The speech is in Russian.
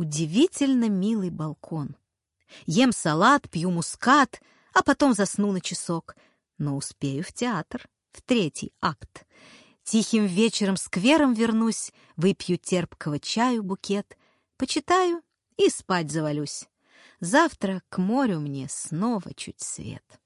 Удивительно милый балкон. Ем салат, пью мускат, а потом засну на часок. Но успею в театр, в третий акт. Тихим вечером сквером вернусь, выпью терпкого чаю букет, почитаю и спать завалюсь. Завтра к морю мне снова чуть свет.